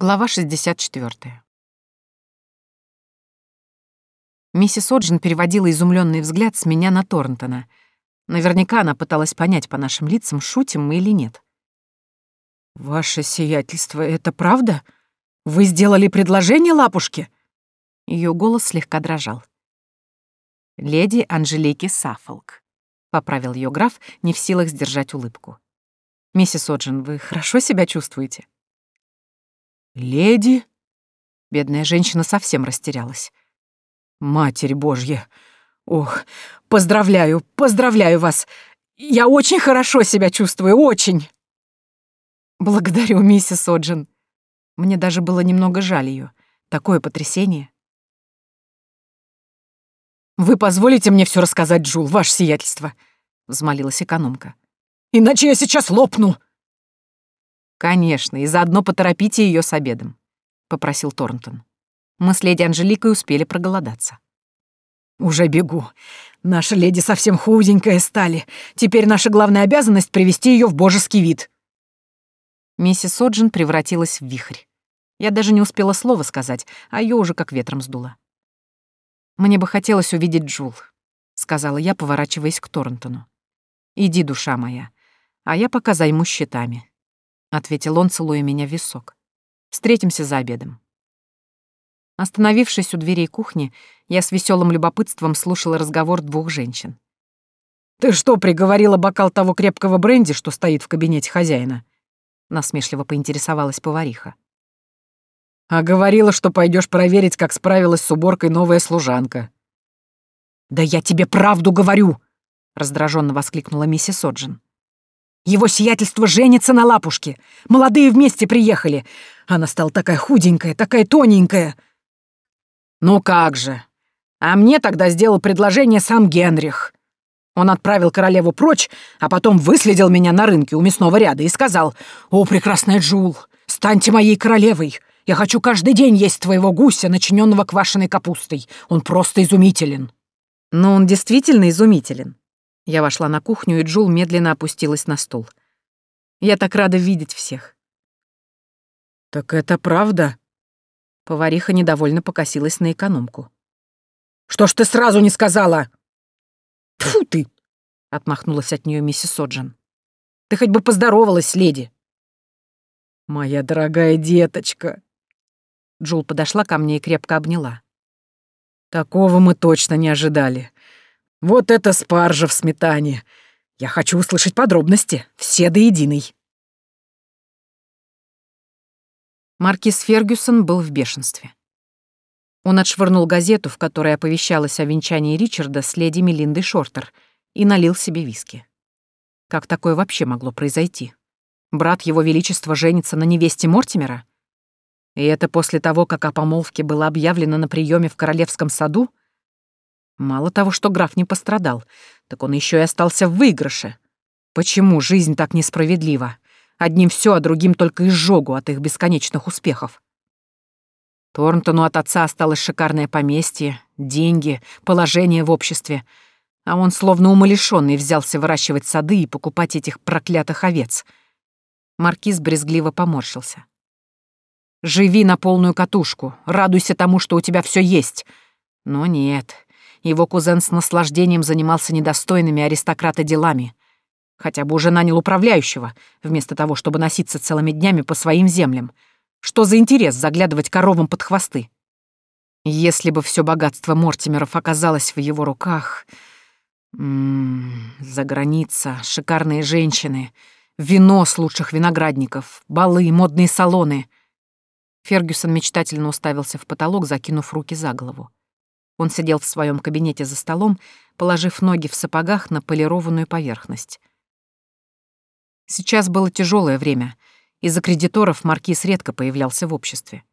Глава 64. Миссис Оджин переводила изумленный взгляд с меня на Торнтона. Наверняка она пыталась понять по нашим лицам, шутим мы или нет. «Ваше сиятельство, это правда? Вы сделали предложение лапушке?» Ее голос слегка дрожал. «Леди Анжелики Саффолк», — поправил ее граф, не в силах сдержать улыбку. «Миссис Оджин, вы хорошо себя чувствуете?» «Леди?» Бедная женщина совсем растерялась. «Матерь Божья! Ох, поздравляю, поздравляю вас! Я очень хорошо себя чувствую, очень!» «Благодарю, миссис Оджин. Мне даже было немного жаль ее. Такое потрясение». «Вы позволите мне все рассказать, Джул, ваше сиятельство?» — взмолилась экономка. «Иначе я сейчас лопну!» «Конечно, и заодно поторопите ее с обедом», — попросил Торнтон. Мы с леди Анжеликой успели проголодаться. «Уже бегу. Наша леди совсем худенькая стали. Теперь наша главная обязанность — привести ее в божеский вид». Миссис Оджин превратилась в вихрь. Я даже не успела слова сказать, а ее уже как ветром сдуло. «Мне бы хотелось увидеть Джул», — сказала я, поворачиваясь к Торнтону. «Иди, душа моя, а я пока займусь счетами. — ответил он, целуя меня в висок. «Встретимся за обедом». Остановившись у дверей кухни, я с веселым любопытством слушала разговор двух женщин. «Ты что, приговорила бокал того крепкого бренди, что стоит в кабинете хозяина?» — насмешливо поинтересовалась повариха. «А говорила, что пойдешь проверить, как справилась с уборкой новая служанка». «Да я тебе правду говорю!» — раздраженно воскликнула миссис Оджин. Его сиятельство женится на лапушке. Молодые вместе приехали. Она стала такая худенькая, такая тоненькая. Ну как же. А мне тогда сделал предложение сам Генрих. Он отправил королеву прочь, а потом выследил меня на рынке у мясного ряда и сказал, «О, прекрасная Джул, станьте моей королевой. Я хочу каждый день есть твоего гуся, начиненного квашеной капустой. Он просто изумителен». Но он действительно изумителен. Я вошла на кухню, и Джул медленно опустилась на стул. «Я так рада видеть всех». «Так это правда?» Повариха недовольно покосилась на экономку. «Что ж ты сразу не сказала?» Тфу ты!» — отмахнулась от нее миссис Оджин. «Ты хоть бы поздоровалась, леди!» «Моя дорогая деточка!» Джул подошла ко мне и крепко обняла. «Такого мы точно не ожидали. Вот это спаржа в сметане. Я хочу услышать подробности, все до единой. Маркиз Фергюсон был в бешенстве. Он отшвырнул газету, в которой оповещалось о венчании Ричарда с леди Мелиндой Шортер, и налил себе виски. Как такое вообще могло произойти? Брат Его Величества женится на невесте Мортимера? И это после того, как о помолвке было объявлено на приеме в Королевском саду? Мало того, что граф не пострадал, так он еще и остался в выигрыше. Почему жизнь так несправедлива? Одним все, а другим только изжогу от их бесконечных успехов. Торнтону от отца осталось шикарное поместье, деньги, положение в обществе, а он словно умалишенный взялся выращивать сады и покупать этих проклятых овец. Маркиз брезгливо поморщился. «Живи на полную катушку, радуйся тому, что у тебя все есть. Но нет, его кузен с наслаждением занимался недостойными аристократа делами. Хотя бы уже нанял управляющего, вместо того, чтобы носиться целыми днями по своим землям. Что за интерес заглядывать коровам под хвосты? Если бы все богатство Мортимеров оказалось в его руках... М -м, за граница, шикарные женщины, вино с лучших виноградников, балы, модные салоны. Фергюсон мечтательно уставился в потолок, закинув руки за голову. Он сидел в своем кабинете за столом, положив ноги в сапогах на полированную поверхность. Сейчас было тяжелое время. Из-за кредиторов маркиз редко появлялся в обществе.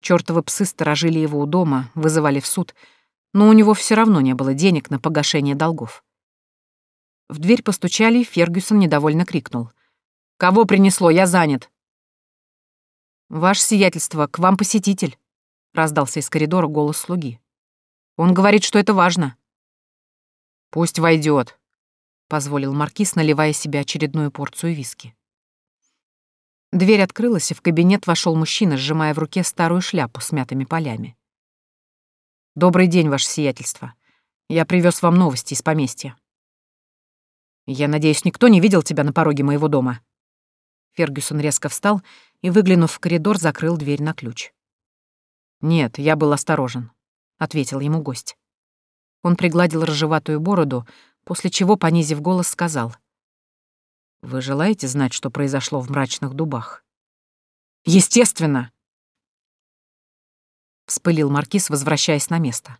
Чёртовы псы сторожили его у дома, вызывали в суд, но у него все равно не было денег на погашение долгов. В дверь постучали, Фергюсон недовольно крикнул. «Кого принесло? Я занят!» «Ваше сиятельство, к вам посетитель», — раздался из коридора голос слуги. Он говорит, что это важно». «Пусть войдет, позволил Маркиз, наливая себе очередную порцию виски. Дверь открылась, и в кабинет вошел мужчина, сжимая в руке старую шляпу с мятыми полями. «Добрый день, ваше сиятельство. Я привез вам новости из поместья». «Я надеюсь, никто не видел тебя на пороге моего дома?» Фергюсон резко встал и, выглянув в коридор, закрыл дверь на ключ. «Нет, я был осторожен», — ответил ему гость. Он пригладил рыжеватую бороду, после чего, понизив голос, сказал. «Вы желаете знать, что произошло в мрачных дубах?» «Естественно!» — вспылил Маркиз, возвращаясь на место.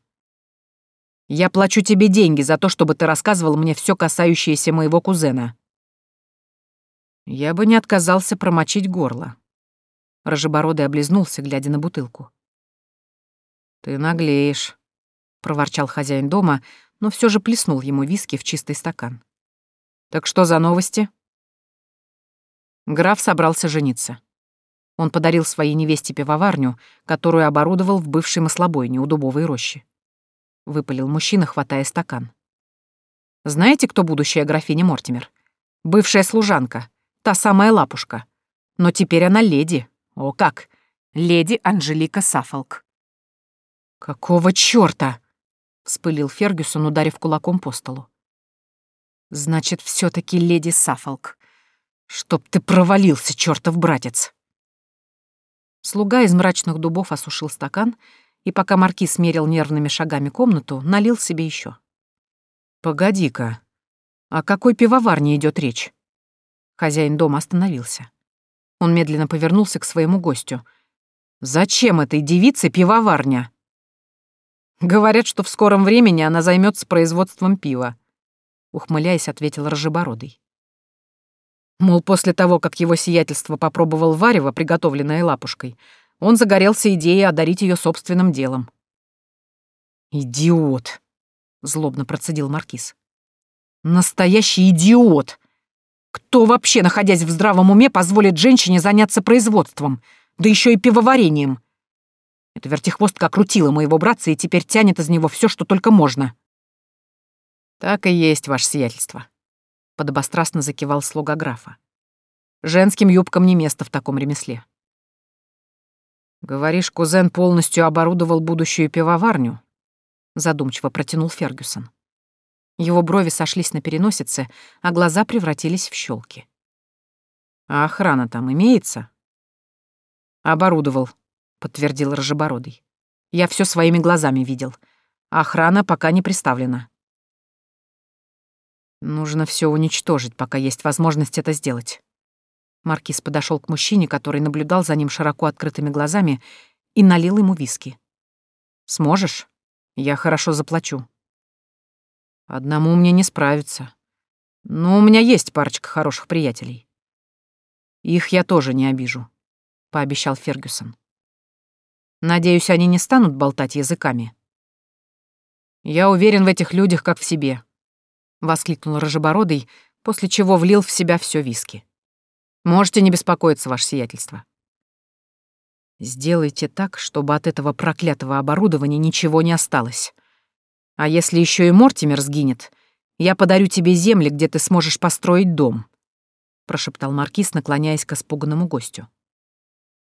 «Я плачу тебе деньги за то, чтобы ты рассказывал мне все касающееся моего кузена». Я бы не отказался промочить горло. Рожебородый облизнулся, глядя на бутылку. «Ты наглеешь», — проворчал хозяин дома, но все же плеснул ему виски в чистый стакан. «Так что за новости?» Граф собрался жениться. Он подарил своей невесте пивоварню, которую оборудовал в бывшей маслобойне у дубовой рощи. Выпалил мужчина, хватая стакан. «Знаете, кто будущая графиня Мортимер? Бывшая служанка, Та самая лапушка. Но теперь она леди. О как! Леди Анжелика Сафолк. «Какого чёрта?» — вспылил Фергюсон, ударив кулаком по столу. «Значит, все таки леди Сафолк. Чтоб ты провалился, чёртов братец!» Слуга из мрачных дубов осушил стакан, и пока маркиз мерил нервными шагами комнату, налил себе еще. «Погоди-ка, о какой пивоварне идет речь?» Хозяин дома остановился. Он медленно повернулся к своему гостю. «Зачем этой девице пивоварня?» «Говорят, что в скором времени она займется производством пива», — ухмыляясь, ответил Рожебородый. Мол, после того, как его сиятельство попробовал варево, приготовленное лапушкой, он загорелся идеей одарить ее собственным делом. «Идиот!» — злобно процедил Маркиз. «Настоящий идиот! Кто вообще, находясь в здравом уме, позволит женщине заняться производством, да еще и пивоварением? Эта вертихвостка окрутила моего братца и теперь тянет из него все, что только можно. Так и есть, ваше сиятельство. Подобострастно закивал слуга графа. Женским юбкам не место в таком ремесле. Говоришь, кузен полностью оборудовал будущую пивоварню? Задумчиво протянул Фергюсон. Его брови сошлись на переносице, а глаза превратились в щелки. «А охрана там имеется?» «Оборудовал», — подтвердил Рожебородый. «Я все своими глазами видел. Охрана пока не представлена». «Нужно все уничтожить, пока есть возможность это сделать». Маркиз подошел к мужчине, который наблюдал за ним широко открытыми глазами, и налил ему виски. «Сможешь? Я хорошо заплачу». Одному мне не справиться. Но у меня есть парочка хороших приятелей. Их я тоже не обижу, — пообещал Фергюсон. Надеюсь, они не станут болтать языками. Я уверен в этих людях, как в себе, — воскликнул Рожебородый, после чего влил в себя все виски. Можете не беспокоиться, ваше сиятельство. Сделайте так, чтобы от этого проклятого оборудования ничего не осталось. А если еще и Мортимер сгинет, я подарю тебе земли, где ты сможешь построить дом», — прошептал Маркиз, наклоняясь к испуганному гостю.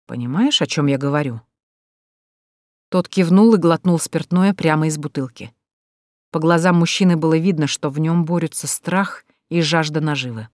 «Понимаешь, о чем я говорю?» Тот кивнул и глотнул спиртное прямо из бутылки. По глазам мужчины было видно, что в нем борются страх и жажда наживы.